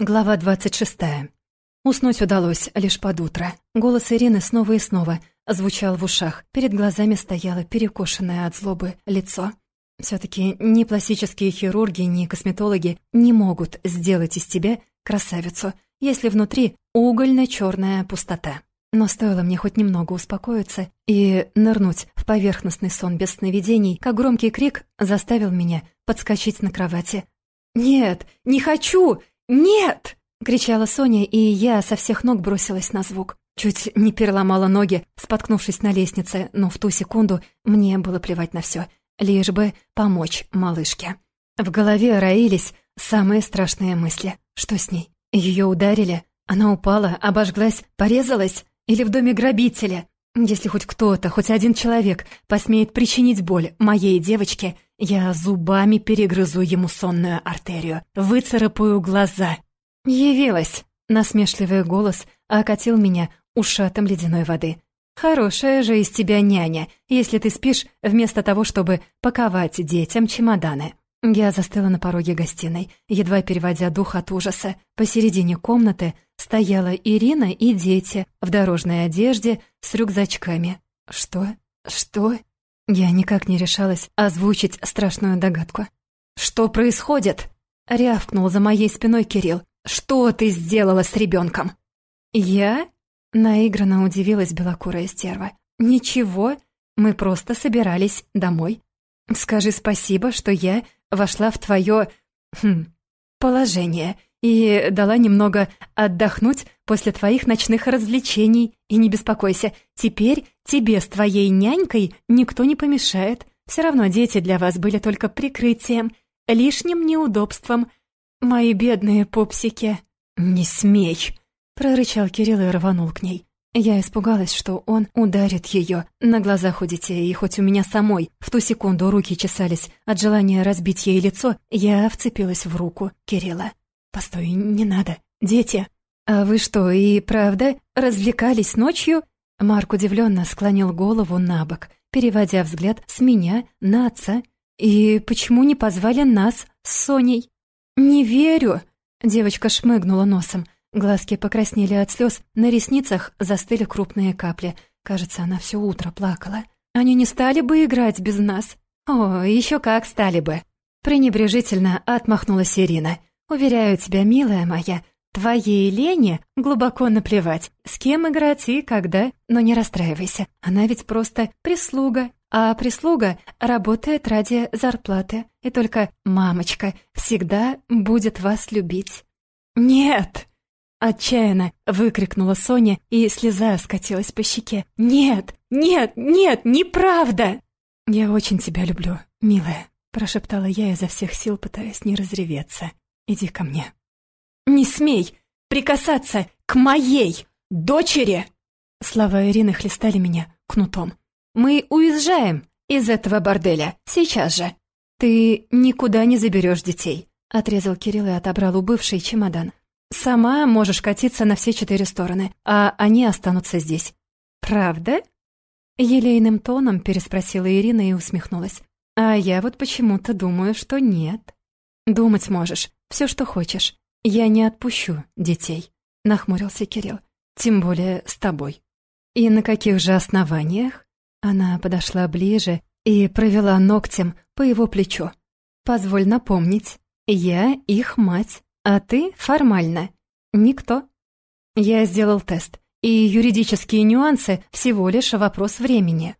Глава 26. Уснуть удалось лишь под утро. Голос Ирины снова и снова звучал в ушах. Перед глазами стояло перекошенное от злобы лицо. все таки ни пластические хирурги, ни косметологи не могут сделать из тебя красавицу, если внутри угольно черная пустота. Но стоило мне хоть немного успокоиться и нырнуть в поверхностный сон без сновидений, как громкий крик заставил меня подскочить на кровати. «Нет, не хочу! «Нет!» — кричала Соня, и я со всех ног бросилась на звук. Чуть не переломала ноги, споткнувшись на лестнице, но в ту секунду мне было плевать на все, лишь бы помочь малышке. В голове роились самые страшные мысли. Что с ней? Ее ударили? Она упала, обожглась, порезалась? Или в доме грабителя? Если хоть кто-то, хоть один человек посмеет причинить боль моей девочке, я зубами перегрызу ему сонную артерию, выцарапаю глаза. Явилась. Насмешливый голос окатил меня ушатом ледяной воды. «Хорошая же из тебя няня, если ты спишь вместо того, чтобы паковать детям чемоданы». Я застыла на пороге гостиной, едва переводя дух от ужаса. Посередине комнаты стояла Ирина и дети в дорожной одежде с рюкзачками. Что? Что? Я никак не решалась озвучить страшную догадку. «Что происходит?» — рявкнул за моей спиной Кирилл. «Что ты сделала с ребенком?» «Я?» — наигранно удивилась белокурая стерва. «Ничего, мы просто собирались домой. Скажи спасибо, что я вошла в твое... Хм, положение и дала немного отдохнуть после твоих ночных развлечений. И не беспокойся, теперь тебе с твоей нянькой никто не помешает. Все равно дети для вас были только прикрытием, лишним неудобством. Мои бедные пупсики. «Не смей!» — прорычал Кирилл и рванул к ней. Я испугалась, что он ударит ее на глазах у детей, и хоть у меня самой в ту секунду руки чесались от желания разбить ей лицо, я вцепилась в руку Кирилла. «Постой, не надо, дети!» «А вы что, и правда развлекались ночью?» Марк удивленно склонил голову на бок, переводя взгляд с меня на отца. «И почему не позвали нас с Соней?» «Не верю!» Девочка шмыгнула носом. Глазки покраснели от слез, на ресницах застыли крупные капли. Кажется, она все утро плакала. Они не стали бы играть без нас. О, еще как стали бы. Пренебрежительно отмахнулась Ирина. Уверяю тебя, милая моя, твоей Лене глубоко наплевать, с кем играть и когда, но не расстраивайся. Она ведь просто прислуга, а прислуга работает ради зарплаты, и только мамочка всегда будет вас любить. Нет! Отчаянно выкрикнула Соня, и слеза скатилась по щеке. «Нет! Нет! Нет! Неправда!» «Я очень тебя люблю, милая», — прошептала я изо всех сил, пытаясь не разреветься. «Иди ко мне». «Не смей прикасаться к моей дочери!» Слова Ирины хлестали меня кнутом. «Мы уезжаем из этого борделя, сейчас же!» «Ты никуда не заберешь детей», — отрезал Кирилл и отобрал у бывшей чемодан. Сама можешь катиться на все четыре стороны, а они останутся здесь. Правда? Елейным тоном переспросила Ирина и усмехнулась. А я вот почему-то думаю, что нет. Думать можешь, все, что хочешь. Я не отпущу детей, нахмурился Кирилл. Тем более с тобой. И на каких же основаниях? Она подошла ближе и провела ногтем по его плечу. Позволь напомнить, я их мать. А ты формально никто. Я сделал тест, и юридические нюансы всего лишь вопрос времени.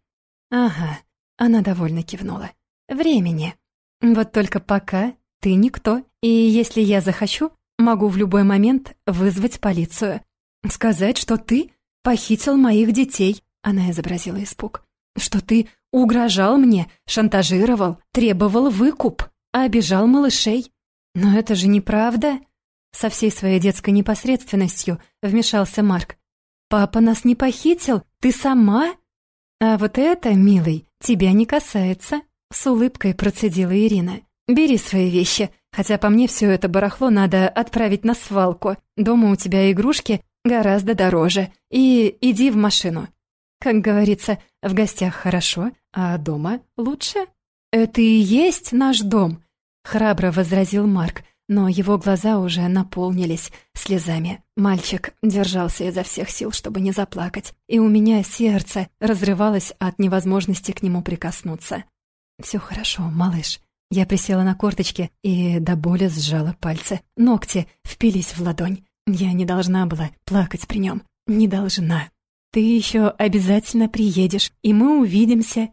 Ага, она довольно кивнула. Времени. Вот только пока ты никто, и если я захочу, могу в любой момент вызвать полицию. Сказать, что ты похитил моих детей. Она изобразила испуг. Что ты угрожал мне, шантажировал, требовал выкуп, обижал малышей. «Но это же неправда!» Со всей своей детской непосредственностью вмешался Марк. «Папа нас не похитил, ты сама?» «А вот это, милый, тебя не касается», — с улыбкой процедила Ирина. «Бери свои вещи, хотя по мне все это барахло надо отправить на свалку. Дома у тебя игрушки гораздо дороже. И иди в машину. Как говорится, в гостях хорошо, а дома лучше. Это и есть наш дом, храбро возразил Марк, но его глаза уже наполнились слезами. Мальчик держался изо всех сил, чтобы не заплакать, и у меня сердце разрывалось от невозможности к нему прикоснуться. «Все хорошо, малыш». Я присела на корточки и до боли сжала пальцы. Ногти впились в ладонь. Я не должна была плакать при нем. Не должна. «Ты еще обязательно приедешь, и мы увидимся».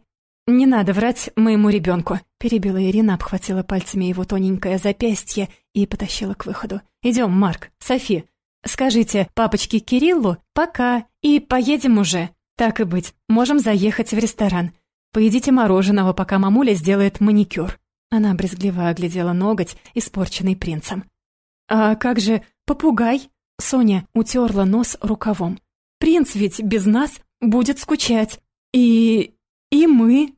«Не надо врать моему ребенку», — перебила Ирина, обхватила пальцами его тоненькое запястье и потащила к выходу. «Идем, Марк, Софи. Скажите папочке Кириллу «пока» и поедем уже. Так и быть, можем заехать в ресторан. Поедите мороженого, пока мамуля сделает маникюр». Она брезгливо оглядела ноготь, испорченный принцем. «А как же попугай?» Соня утерла нос рукавом. Принц ведь без нас будет скучать. И... и мы...»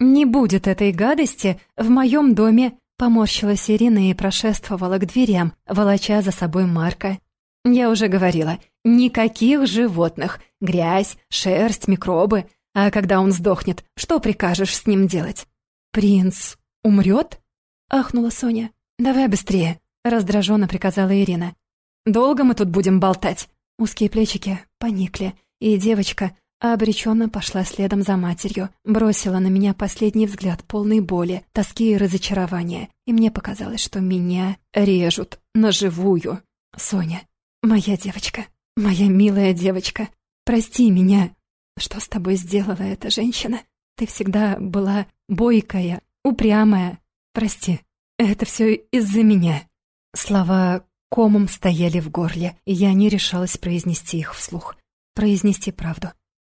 «Не будет этой гадости в моем доме», — поморщилась Ирина и прошествовала к дверям, волоча за собой Марка. «Я уже говорила, никаких животных, грязь, шерсть, микробы. А когда он сдохнет, что прикажешь с ним делать?» «Принц умрет?» — ахнула Соня. «Давай быстрее», — раздраженно приказала Ирина. «Долго мы тут будем болтать?» Узкие плечики поникли, и девочка обреченно пошла следом за матерью, бросила на меня последний взгляд полный боли, тоски и разочарования, и мне показалось, что меня режут на живую. Соня, моя девочка, моя милая девочка, прости меня. Что с тобой сделала эта женщина? Ты всегда была бойкая, упрямая. Прости, это все из-за меня. Слова комом стояли в горле, и я не решалась произнести их вслух. Произнести правду.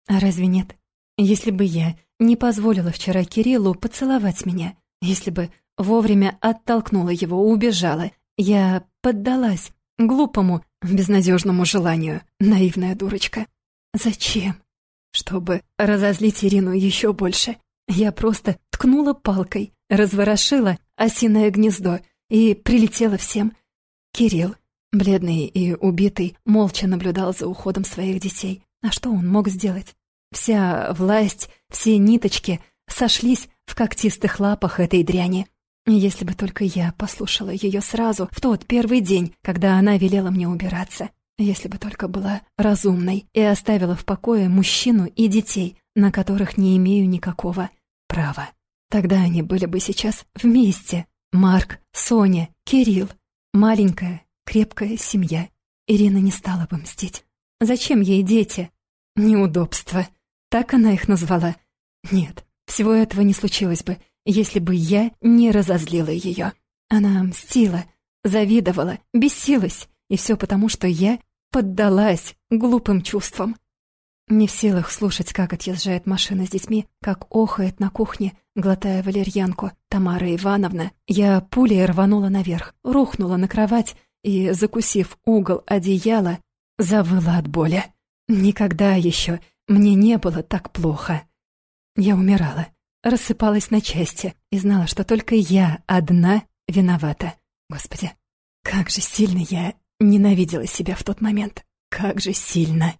А разве нет? Если бы я не позволила вчера Кириллу поцеловать меня, если бы вовремя оттолкнула его, убежала, я поддалась глупому, безнадежному желанию, наивная дурочка. Зачем? Чтобы разозлить Ирину еще больше. Я просто ткнула палкой, разворошила осиное гнездо и прилетела всем — Кирилл, бледный и убитый, молча наблюдал за уходом своих детей. А что он мог сделать? Вся власть, все ниточки сошлись в когтистых лапах этой дряни. Если бы только я послушала ее сразу, в тот первый день, когда она велела мне убираться. Если бы только была разумной и оставила в покое мужчину и детей, на которых не имею никакого права. Тогда они были бы сейчас вместе. Марк, Соня, Кирилл. Маленькая, крепкая семья. Ирина не стала бы мстить. Зачем ей дети? Неудобства. Так она их назвала. Нет, всего этого не случилось бы, если бы я не разозлила ее. Она мстила, завидовала, бесилась. И все потому, что я поддалась глупым чувствам. Не в силах слушать, как отъезжает машина с детьми, как охает на кухне, глотая валерьянку, Тамара Ивановна, я пулей рванула наверх, рухнула на кровать и, закусив угол одеяла, завыла от боли. Никогда еще мне не было так плохо. Я умирала, рассыпалась на части и знала, что только я одна виновата. Господи, как же сильно я ненавидела себя в тот момент. Как же сильно.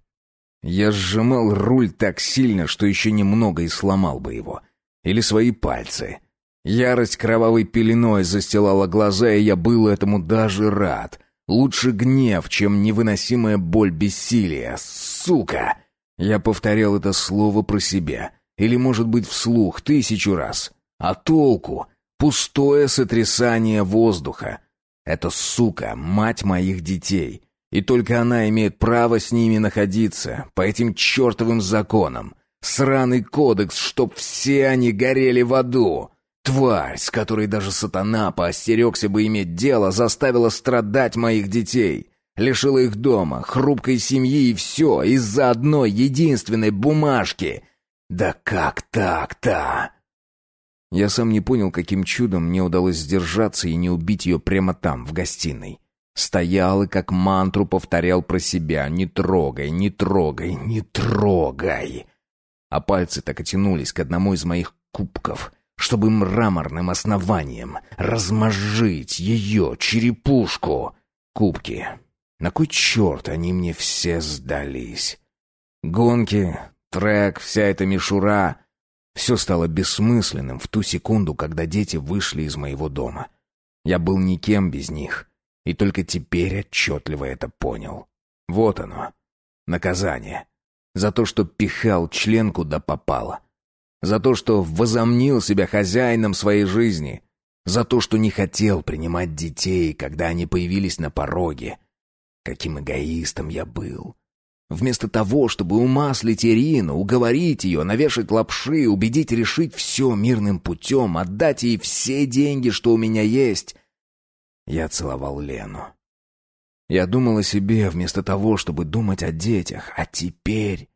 Я сжимал руль так сильно, что еще немного и сломал бы его. Или свои пальцы. Ярость кровавой пеленой застилала глаза, и я был этому даже рад. Лучше гнев, чем невыносимая боль бессилия. Сука! Я повторял это слово про себя. Или, может быть, вслух тысячу раз. А толку? Пустое сотрясание воздуха. Это сука, мать моих детей. И только она имеет право с ними находиться, по этим чертовым законам. Сраный кодекс, чтоб все они горели в аду. Тварь, с которой даже сатана поостерегся бы иметь дело, заставила страдать моих детей. Лишила их дома, хрупкой семьи и все из-за одной единственной бумажки. Да как так-то? Я сам не понял, каким чудом мне удалось сдержаться и не убить ее прямо там, в гостиной. Стоял и как мантру повторял про себя «Не трогай, не трогай, не трогай!» А пальцы так и тянулись к одному из моих кубков, чтобы мраморным основанием размозжить ее черепушку. Кубки. На кой черт они мне все сдались? Гонки, трек, вся эта мишура — все стало бессмысленным в ту секунду, когда дети вышли из моего дома. Я был никем без них, и только теперь отчетливо это понял. Вот оно, наказание. За то, что пихал член куда попало. За то, что возомнил себя хозяином своей жизни. За то, что не хотел принимать детей, когда они появились на пороге. Каким эгоистом я был. Вместо того, чтобы умаслить Ирину, уговорить ее, навешать лапши, убедить решить все мирным путем, отдать ей все деньги, что у меня есть, я целовал Лену. Я думал о себе вместо того, чтобы думать о детях. А теперь...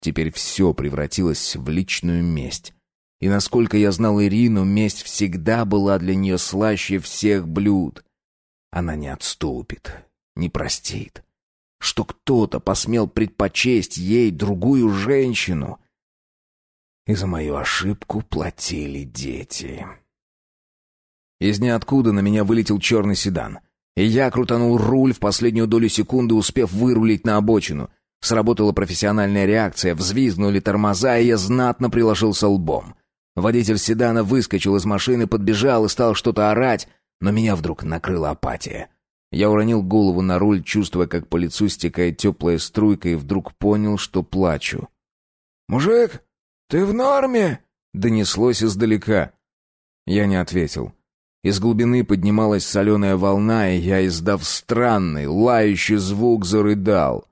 Теперь все превратилось в личную месть. И насколько я знал Ирину, месть всегда была для нее слаще всех блюд. Она не отступит, не простит. Что кто-то посмел предпочесть ей другую женщину. И за мою ошибку платили дети. Из ниоткуда на меня вылетел черный седан — и я крутанул руль в последнюю долю секунды, успев вырулить на обочину. Сработала профессиональная реакция, взвизгнули тормоза, и я знатно приложился лбом. Водитель седана выскочил из машины, подбежал и стал что-то орать, но меня вдруг накрыла апатия. Я уронил голову на руль, чувствуя, как по лицу стекает теплая струйка, и вдруг понял, что плачу. «Мужик, ты в норме?» — донеслось издалека. Я не ответил. Из глубины поднималась соленая волна, и я, издав странный, лающий звук, зарыдал.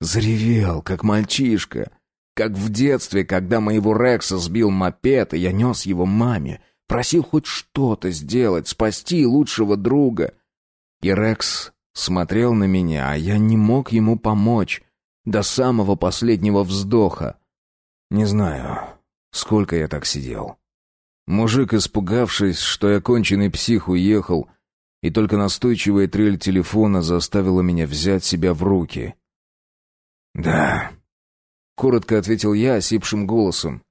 Заревел, как мальчишка. Как в детстве, когда моего Рекса сбил мопед, и я нес его маме. Просил хоть что-то сделать, спасти лучшего друга. И Рекс смотрел на меня, а я не мог ему помочь. До самого последнего вздоха. Не знаю, сколько я так сидел. Мужик, испугавшись, что я конченый псих, уехал, и только настойчивая трель телефона заставила меня взять себя в руки. «Да», — коротко ответил я осипшим голосом.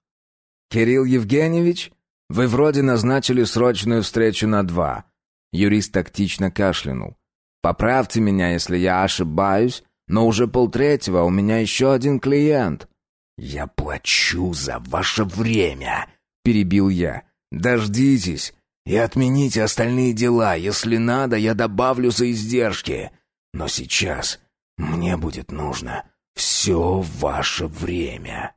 «Кирилл Евгеньевич, вы вроде назначили срочную встречу на два». Юрист тактично кашлянул. «Поправьте меня, если я ошибаюсь, но уже полтретьего у меня еще один клиент». «Я плачу за ваше время», перебил я. «Дождитесь и отмените остальные дела. Если надо, я добавлю за издержки. Но сейчас мне будет нужно все ваше время».